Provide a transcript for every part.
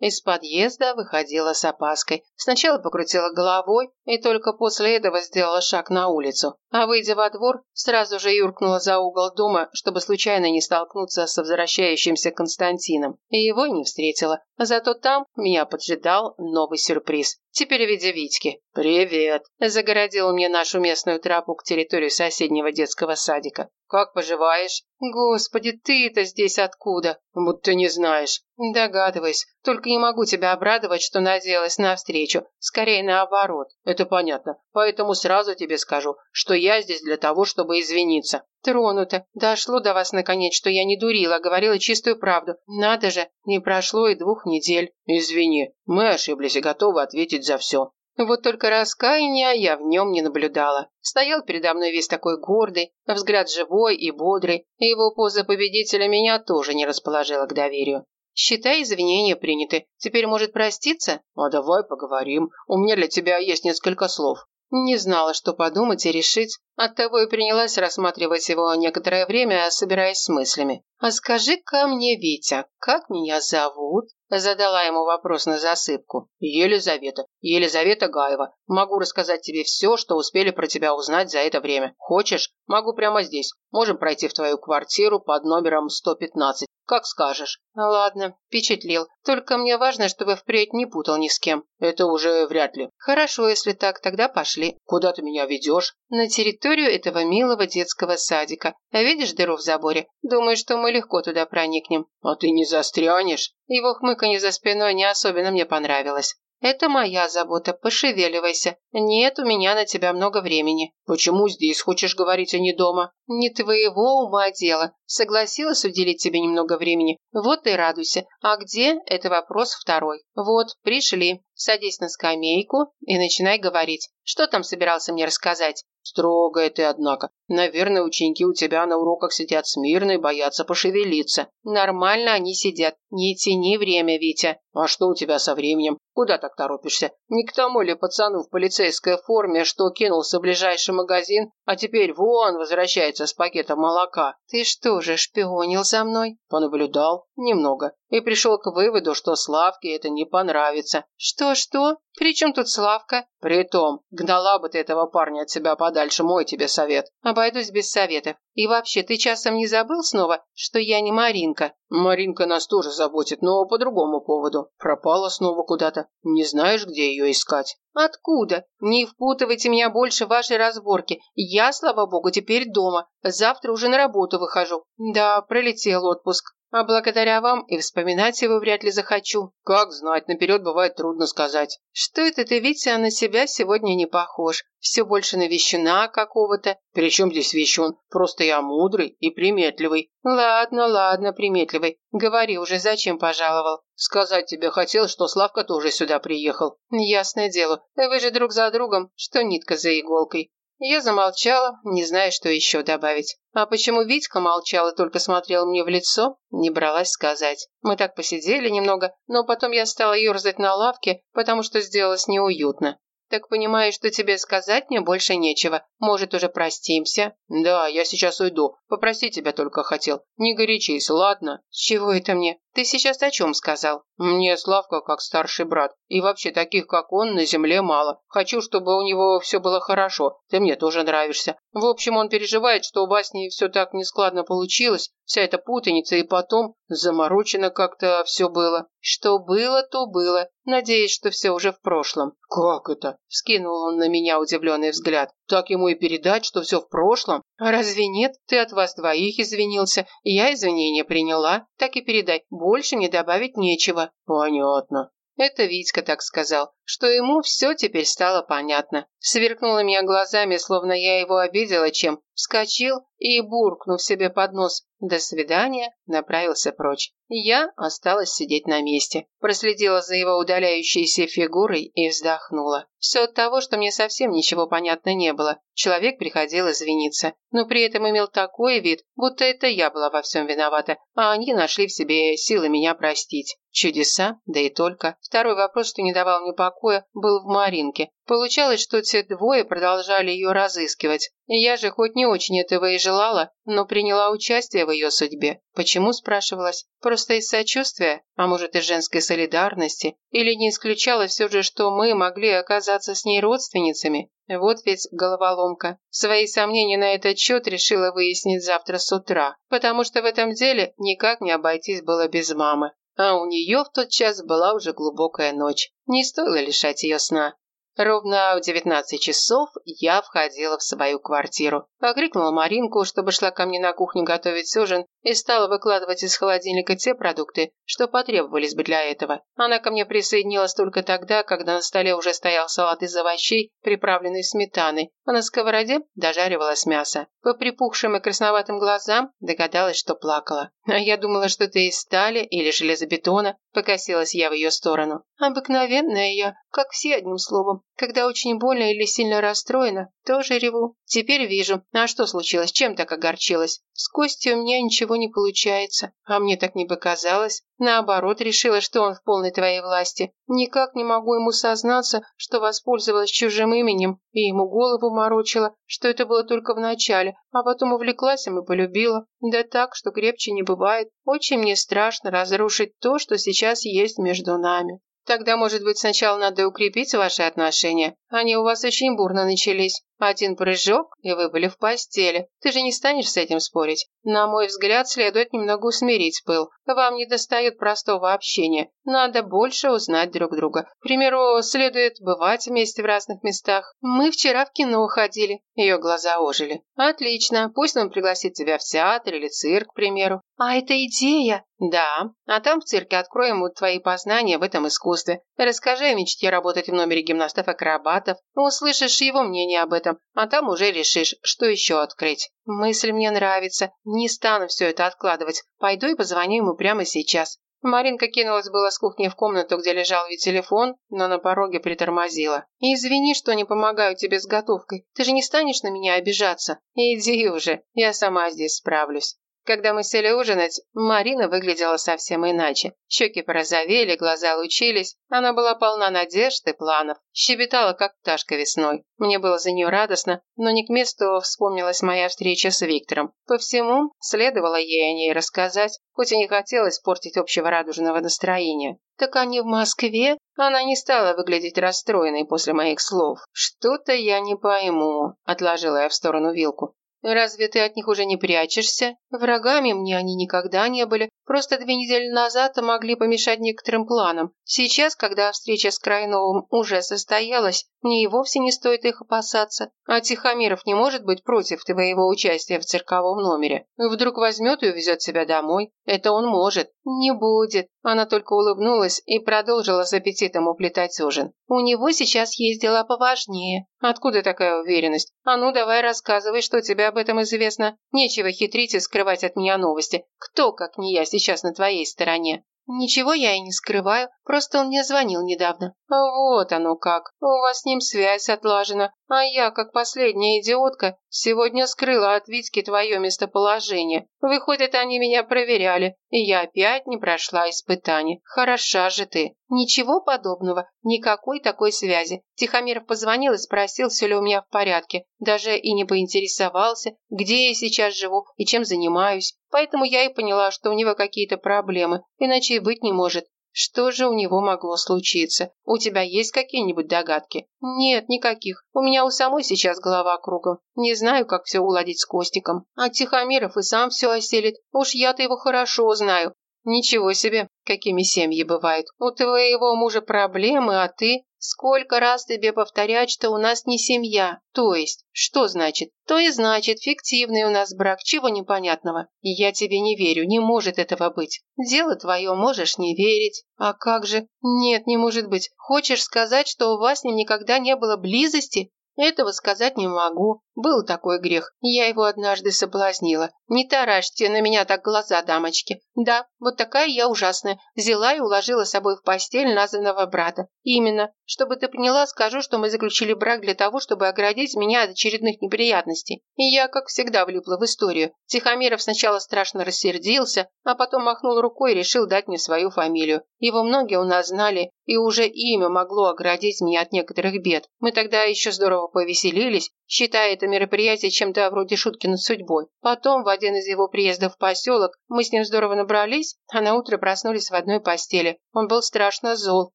Из подъезда выходила с опаской. Сначала покрутила головой и только после этого сделала шаг на улицу. А выйдя во двор, сразу же юркнула за угол дома, чтобы случайно не столкнуться с возвращающимся Константином. И его не встретила. Зато там меня поджидал новый сюрприз. Теперь в виде Витьки. «Привет!» – загородил мне нашу местную тропу к территории соседнего детского садика. «Как поживаешь?» «Господи, ты-то здесь откуда?» «Будто не знаешь». «Догадываюсь. Только не могу тебя обрадовать, что надеялась навстречу. Скорее наоборот». «Это понятно. Поэтому сразу тебе скажу, что я здесь для того, чтобы извиниться». «Тронуто. Дошло до вас наконец, что я не дурила, а говорила чистую правду. Надо же, не прошло и двух недель». «Извини, мы ошиблись и готовы ответить за все». Вот только раскаяния я в нем не наблюдала. Стоял передо мной весь такой гордый, взгляд живой и бодрый, и его поза победителя меня тоже не расположила к доверию. Считай, извинения приняты. Теперь может проститься? А давай поговорим. У меня для тебя есть несколько слов. Не знала, что подумать и решить. Оттого и принялась рассматривать его некоторое время, собираясь с мыслями. «А скажи-ка мне, Витя, как меня зовут?» Задала ему вопрос на засыпку. «Елизавета. Елизавета Гаева. Могу рассказать тебе все, что успели про тебя узнать за это время. Хочешь? Могу прямо здесь. Можем пройти в твою квартиру под номером 115. Как скажешь». «Ладно, впечатлил. Только мне важно, чтобы впредь не путал ни с кем». «Это уже вряд ли». «Хорошо, если так, тогда пошли». «Куда ты меня ведешь?» «На территорию этого милого детского садика. А видишь дыру в заборе? Думаю, что мы легко туда проникнем». «А ты не застрянешь?» Его хмыканье за спиной не особенно мне понравилось. «Это моя забота, пошевеливайся. Нет у меня на тебя много времени». «Почему здесь хочешь говорить, а не дома?» «Не твоего ума дело. Согласилась уделить тебе немного времени. Вот и радуйся. А где – это вопрос второй. Вот, пришли. Садись на скамейку и начинай говорить. Что там собирался мне рассказать?» «Строгая ты, однако. Наверное, ученики у тебя на уроках сидят смирно и боятся пошевелиться». «Нормально они сидят. Не тяни время, Витя». «А что у тебя со временем? Куда так торопишься? Не к тому ли пацану в полицейской форме, что кинулся в ближайший магазин, а теперь вон возвращается с пакетом молока?» «Ты что же, шпионил за мной?» «Понаблюдал. Немного. И пришел к выводу, что Славке это не понравится». «Что-что? При чем тут Славка?» «Притом, гнала бы ты этого парня от себя подальше, мой тебе совет». «Обойдусь без советов. И вообще, ты часом не забыл снова, что я не Маринка?» «Маринка нас тоже заботит, но по другому поводу. Пропала снова куда-то. Не знаешь, где ее искать?» «Откуда? Не впутывайте меня больше в ваши разборки. Я, слава богу, теперь дома. Завтра уже на работу выхожу. Да, пролетел отпуск. А благодаря вам и вспоминать его вряд ли захочу. Как знать, наперед бывает трудно сказать. Что это ты, Витя, на себя сегодня не похож? Все больше на вещуна какого-то. При чем здесь вещун? Просто я мудрый и приметливый. Ладно, ладно, приметливый. Говори уже, зачем пожаловал? Сказать тебе хотел, что Славка тоже сюда приехал. Ясное дело. Вы же друг за другом, что нитка за иголкой. Я замолчала, не зная, что еще добавить. А почему Витька молчал и только смотрел мне в лицо, не бралась сказать. Мы так посидели немного, но потом я стала ерзать на лавке, потому что сделалось неуютно. Так понимаю, что тебе сказать мне больше нечего. Может, уже простимся? Да, я сейчас уйду. Попросить тебя только хотел. Не горячись, ладно? С чего это мне? Ты сейчас о чем сказал? Мне Славка как старший брат. И вообще таких, как он, на земле мало. Хочу, чтобы у него все было хорошо. Ты мне тоже нравишься. В общем, он переживает, что у вас с ней все так нескладно получилось. Вся эта путаница и потом заморочено как-то все было. Что было, то было. Надеюсь, что все уже в прошлом. Как это? Вскинул он на меня удивленный взгляд. Так ему и передать, что все в прошлом? А разве нет? Ты от вас двоих извинился. Я извинения приняла. Так и передай. Больше мне добавить нечего. Понятно. Это Витька так сказал, что ему все теперь стало понятно. Сверкнула меня глазами, словно я его обидела чем. Вскочил и, буркнув себе под нос «До свидания», направился прочь. Я осталась сидеть на месте, проследила за его удаляющейся фигурой и вздохнула. Все от того, что мне совсем ничего понятно не было. Человек приходил извиниться, но при этом имел такой вид, будто это я была во всем виновата, а они нашли в себе силы меня простить. Чудеса, да и только. Второй вопрос, что не давал мне покоя, покоя был в Маринке. Получалось, что те двое продолжали ее разыскивать. Я же хоть не очень этого и желала, но приняла участие в ее судьбе. Почему, спрашивалась? Просто из сочувствия? А может, из женской солидарности? Или не исключала все же, что мы могли оказаться с ней родственницами? Вот ведь головоломка. Свои сомнения на этот счет решила выяснить завтра с утра, потому что в этом деле никак не обойтись было без мамы. А у нее в тот час была уже глубокая ночь. Не стоило лишать ее сна. Ровно в 19 часов я входила в свою квартиру. Окрикнула Маринку, чтобы шла ко мне на кухню готовить ужин, и стала выкладывать из холодильника те продукты, что потребовались бы для этого. Она ко мне присоединилась только тогда, когда на столе уже стоял салат из овощей, приправленный сметаной, а на сковороде дожаривалось мясо. По припухшим и красноватым глазам догадалась, что плакала. А я думала, что ты из стали или железобетона, покосилась я в ее сторону. Обыкновенная я, как все одним словом. Когда очень больно или сильно расстроена, тоже реву. Теперь вижу. А что случилось? Чем так огорчилась? С Костей у меня ничего не получается. А мне так не показалось. Наоборот, решила, что он в полной твоей власти. Никак не могу ему сознаться, что воспользовалась чужим именем, и ему голову морочила, что это было только в начале, а потом увлеклась им и полюбила. Да так, что крепче не бывает. Очень мне страшно разрушить то, что сейчас есть между нами. Тогда, может быть, сначала надо укрепить ваши отношения? Они у вас очень бурно начались. Один прыжок, и вы были в постели. Ты же не станешь с этим спорить. На мой взгляд, следует немного усмирить пыл. Вам не достает простого общения. Надо больше узнать друг друга. К примеру, следует бывать вместе в разных местах. Мы вчера в кино ходили. Ее глаза ожили. Отлично. Пусть он пригласит тебя в театр или цирк, к примеру. А это идея. Да. А там в цирке откроем твои познания в этом искусстве. Расскажи о мечте работать в номере гимнастов-акробатов. Услышишь его мнение об этом а там уже решишь, что еще открыть. Мысль мне нравится. Не стану все это откладывать. Пойду и позвоню ему прямо сейчас. Маринка кинулась было с кухни в комнату, где лежал ведь телефон, но на пороге притормозила. «Извини, что не помогаю тебе с готовкой. Ты же не станешь на меня обижаться? Иди уже, я сама здесь справлюсь». Когда мы сели ужинать, Марина выглядела совсем иначе. Щеки порозовели, глаза лучились. Она была полна надежд и планов. Щебетала, как пташка весной. Мне было за нее радостно, но не к месту вспомнилась моя встреча с Виктором. По всему, следовало ей о ней рассказать, хоть и не хотелось портить общего радужного настроения. «Так они в Москве?» Она не стала выглядеть расстроенной после моих слов. «Что-то я не пойму», – отложила я в сторону вилку. Разве ты от них уже не прячешься? Врагами мне они никогда не были. Просто две недели назад могли помешать некоторым планам. Сейчас, когда встреча с Крайновым уже состоялась, мне и вовсе не стоит их опасаться. А Тихомиров не может быть против твоего участия в цирковом номере. Вдруг возьмет и увезет себя домой. Это он может. Не будет. Она только улыбнулась и продолжила с аппетитом уплетать ужин. У него сейчас есть дела поважнее. Откуда такая уверенность? А ну, давай рассказывай, что тебе об этом известно. Нечего хитрить и скрывать от меня новости. Кто, как не я, сейчас на твоей стороне? «Ничего я и не скрываю, просто он мне звонил недавно». «Вот оно как. У вас с ним связь отлажена. А я, как последняя идиотка, сегодня скрыла от Витьки твое местоположение. Выходит, они меня проверяли, и я опять не прошла испытание. Хороша же ты». «Ничего подобного, никакой такой связи. Тихомиров позвонил и спросил, все ли у меня в порядке. Даже и не поинтересовался, где я сейчас живу и чем занимаюсь. Поэтому я и поняла, что у него какие-то проблемы, иначе и быть не может. Что же у него могло случиться? У тебя есть какие-нибудь догадки? Нет, никаких. У меня у самой сейчас голова кругом. Не знаю, как все уладить с Костиком. А Тихомиров и сам все оселит. Уж я-то его хорошо знаю. Ничего себе, какими семьи бывают. У твоего мужа проблемы, а ты... Сколько раз тебе повторять, что у нас не семья? То есть, что значит? То и значит, фиктивный у нас брак, чего непонятного. Я тебе не верю, не может этого быть. Дело твое, можешь не верить. А как же? Нет, не может быть. Хочешь сказать, что у вас с ним никогда не было близости? Этого сказать не могу. Был такой грех. Я его однажды соблазнила. Не таращьте на меня так глаза, дамочки. Да, вот такая я ужасная. Взяла и уложила с собой в постель названного брата. Именно. Чтобы ты поняла, скажу, что мы заключили брак для того, чтобы оградить меня от очередных неприятностей. И я, как всегда, влипла в историю. Тихомиров сначала страшно рассердился, а потом махнул рукой и решил дать мне свою фамилию. Его многие у нас знали, и уже имя могло оградить меня от некоторых бед. Мы тогда еще здорово повеселились, считая это мероприятие чем-то вроде шутки над судьбой. Потом, в один из его приездов в поселок, мы с ним здорово набрались, а на утро проснулись в одной постели. Он был страшно зол,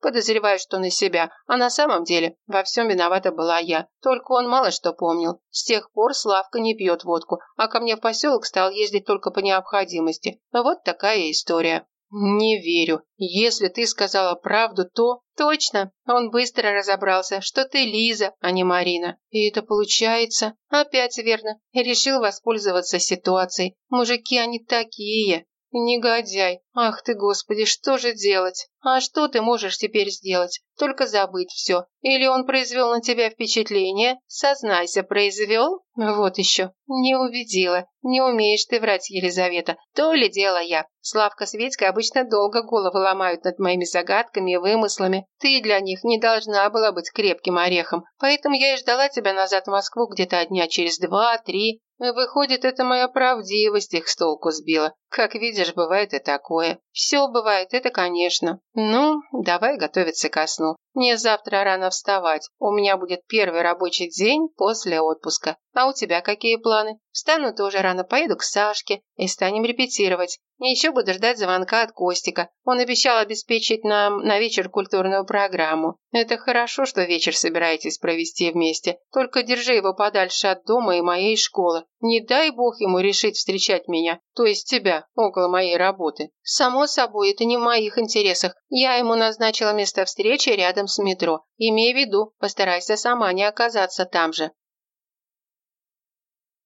подозревая, что на себя, а на самом деле во всем виновата была я. Только он мало что помнил. С тех пор Славка не пьет водку, а ко мне в поселок стал ездить только по необходимости. Вот такая история. «Не верю. Если ты сказала правду, то...» «Точно. Он быстро разобрался, что ты Лиза, а не Марина. И это получается...» «Опять верно. Решил воспользоваться ситуацией. Мужики, они такие. Негодяй. Ах ты, господи, что же делать? А что ты можешь теперь сделать? Только забыть все. Или он произвел на тебя впечатление? Сознайся, произвел? Вот еще. Не убедила. Не умеешь ты врать, Елизавета. То ли дело я. Славка с Ведькой обычно долго головы ломают над моими загадками и вымыслами. Ты для них не должна была быть крепким орехом. Поэтому я и ждала тебя назад в Москву где-то дня через два-три. Выходит, это моя правдивость их с толку сбила. Как видишь, бывает и такое. Все бывает, это конечно. Ну, давай готовиться ко сну. Мне завтра рано вставать. У меня будет первый рабочий день после отпуска. А у тебя какие планы? Встану тоже рано, поеду к Сашке и станем репетировать. И еще буду ждать звонка от Костика. Он обещал обеспечить нам на вечер культурную программу. Это хорошо, что вечер собираетесь провести вместе. Только держи его подальше от дома и моей школы. Не дай бог ему решить встречать меня, то есть тебя, около моей работы. Само собой, это не в моих интересах. Я ему назначила место встречи рядом с метро. Имей в виду, постарайся сама не оказаться там же.